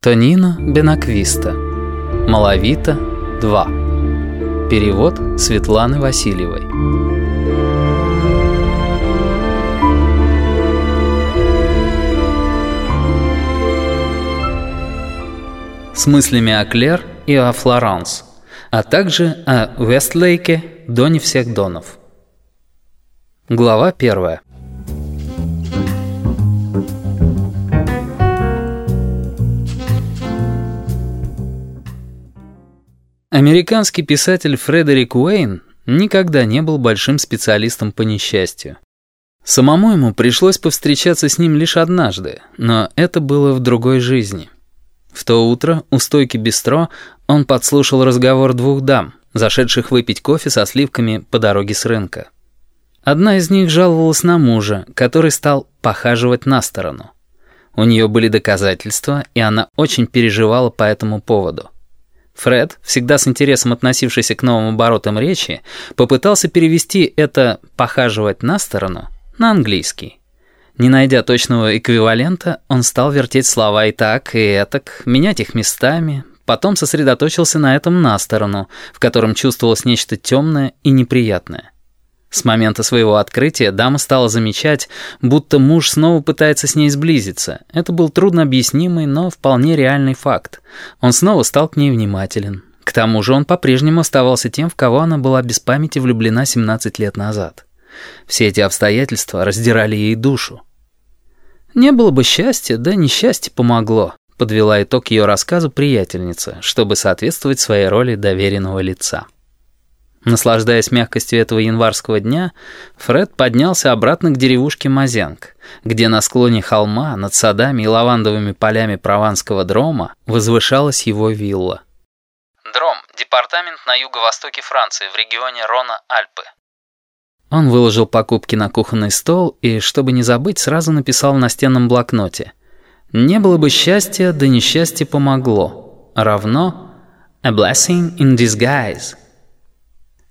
Тонино Бенаквиста. Малавита 2. Перевод Светланы Васильевой. С мыслями о Клер и о Флоранс, а также о Вестлейке, Доне всех донов. Глава первая. Американский писатель Фредерик Уэйн никогда не был большим специалистом по несчастью. Самому ему пришлось повстречаться с ним лишь однажды, но это было в другой жизни. В то утро у стойки бистро он подслушал разговор двух дам, зашедших выпить кофе со сливками по дороге с рынка. Одна из них жаловалась на мужа, который стал похаживать на сторону. У нее были доказательства, и она очень переживала по этому поводу. Фред, всегда с интересом относившийся к новым оборотам речи, попытался перевести это «похаживать на сторону» на английский. Не найдя точного эквивалента, он стал вертеть слова и так, и этак, менять их местами, потом сосредоточился на этом на сторону, в котором чувствовалось нечто темное и неприятное. С момента своего открытия дама стала замечать, будто муж снова пытается с ней сблизиться. Это был трудно объяснимый, но вполне реальный факт. Он снова стал к ней внимателен. К тому же он по-прежнему оставался тем, в кого она была без памяти влюблена 17 лет назад. Все эти обстоятельства раздирали ей душу. «Не было бы счастья, да несчастье помогло», подвела итог ее рассказу приятельница, чтобы соответствовать своей роли доверенного лица. Наслаждаясь мягкостью этого январского дня, Фред поднялся обратно к деревушке Мазенг, где на склоне холма над садами и лавандовыми полями прованского дрома возвышалась его вилла. Дром – департамент на юго-востоке Франции, в регионе Рона-Альпы. Он выложил покупки на кухонный стол и, чтобы не забыть, сразу написал на стенном блокноте. «Не было бы счастья, да несчастье помогло. Равно «A blessing in disguise».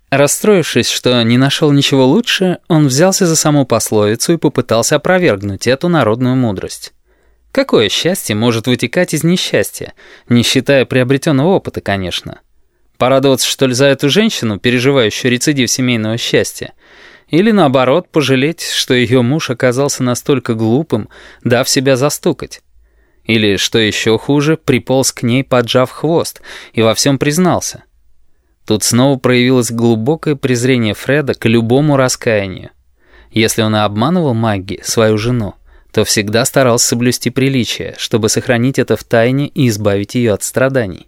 Расстроившись, что не нашел ничего лучше, он взялся за саму пословицу и попытался опровергнуть эту народную мудрость. Какое счастье может вытекать из несчастья, не считая приобретенного опыта, конечно? Порадоваться, что ли, за эту женщину, переживающую рецидив семейного счастья? Или, наоборот, пожалеть, что ее муж оказался настолько глупым, дав себя застукать? Или, что еще хуже, приполз к ней, поджав хвост, и во всем признался? Тут снова проявилось глубокое презрение Фреда к любому раскаянию. Если он и обманывал Магги, свою жену, то всегда старался соблюсти приличие, чтобы сохранить это в тайне и избавить ее от страданий.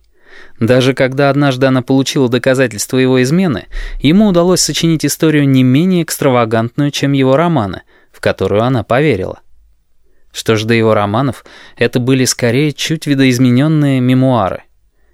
Даже когда однажды она получила доказательства его измены, ему удалось сочинить историю не менее экстравагантную, чем его романы, в которую она поверила. Что ж до его романов, это были скорее чуть видоизмененные мемуары.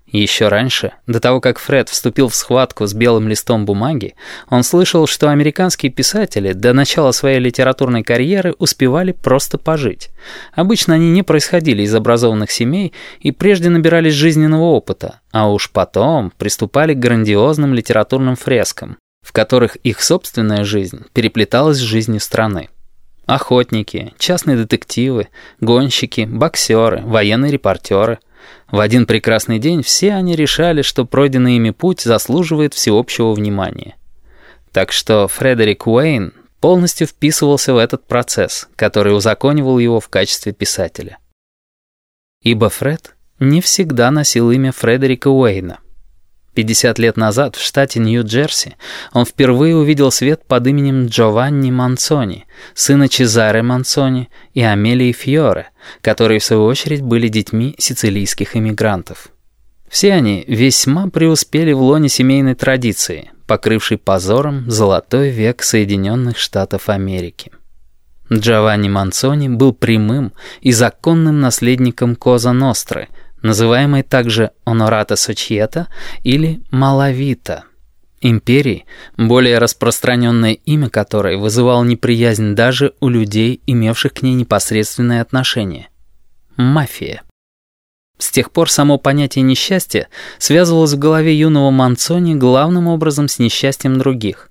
Еще раньше, до того, как Фред вступил в схватку с белым листом бумаги, он слышал, что американские писатели до начала своей литературной карьеры успевали просто пожить. Обычно они не происходили из образованных семей и прежде набирались жизненного опыта, а уж потом приступали к грандиозным литературным фрескам, в которых их собственная жизнь переплеталась с жизнью страны. Охотники, частные детективы, гонщики, боксеры, военные репортеры — в один прекрасный день все они решали, что пройденный ими путь заслуживает всеобщего внимания. Так что Фредерик Уэйн полностью вписывался в этот процесс, который узаконивал его в качестве писателя. Ибо Фред не всегда носил имя Фредерика Уэйна. 50 лет назад в штате Нью-Джерси он впервые увидел свет под именем Джованни Мансони, сына Чезаре Мансони и Амелии Фьоре, которые в свою очередь были детьми сицилийских эмигрантов. Все они весьма преуспели в лоне семейной традиции, покрывшей позором золотой век Соединенных Штатов Америки. Джованни Мансони был прямым и законным наследником Коза Ностры – называемой также Онората Сочьета или Малавита, империи, более распространенное имя которой вызывало неприязнь даже у людей, имевших к ней непосредственное отношение. Мафия. С тех пор само понятие несчастья связывалось в голове юного Манцони главным образом с несчастьем других.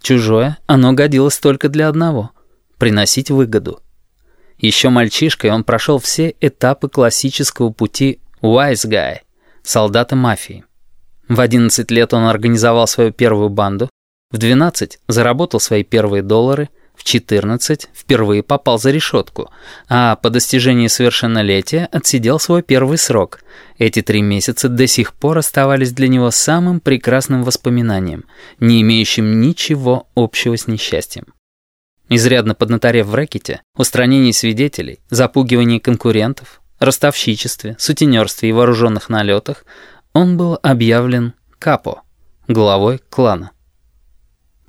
Чужое оно годилось только для одного — приносить выгоду. Еще мальчишкой он прошел все этапы классического пути «wise guy» — солдата мафии. В 11 лет он организовал свою первую банду, в 12 заработал свои первые доллары, в 14 впервые попал за решетку, а по достижении совершеннолетия отсидел свой первый срок. Эти три месяца до сих пор оставались для него самым прекрасным воспоминанием, не имеющим ничего общего с несчастьем. Изрядно поднаторев в рэкете, устранении свидетелей, запугивании конкурентов, ростовщичестве, сутенерстве и вооруженных налетах, он был объявлен капо, главой клана.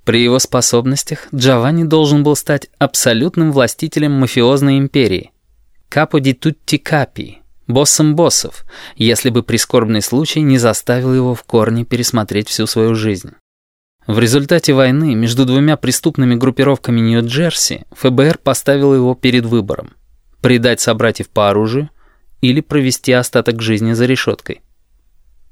При его способностях Джованни должен был стать абсолютным властителем мафиозной империи. Капо ди тутти капи, боссом боссов, если бы прискорбный случай не заставил его в корне пересмотреть всю свою жизнь. В результате войны между двумя преступными группировками Нью-Джерси ФБР поставило его перед выбором – предать собратьев по оружию или провести остаток жизни за решеткой.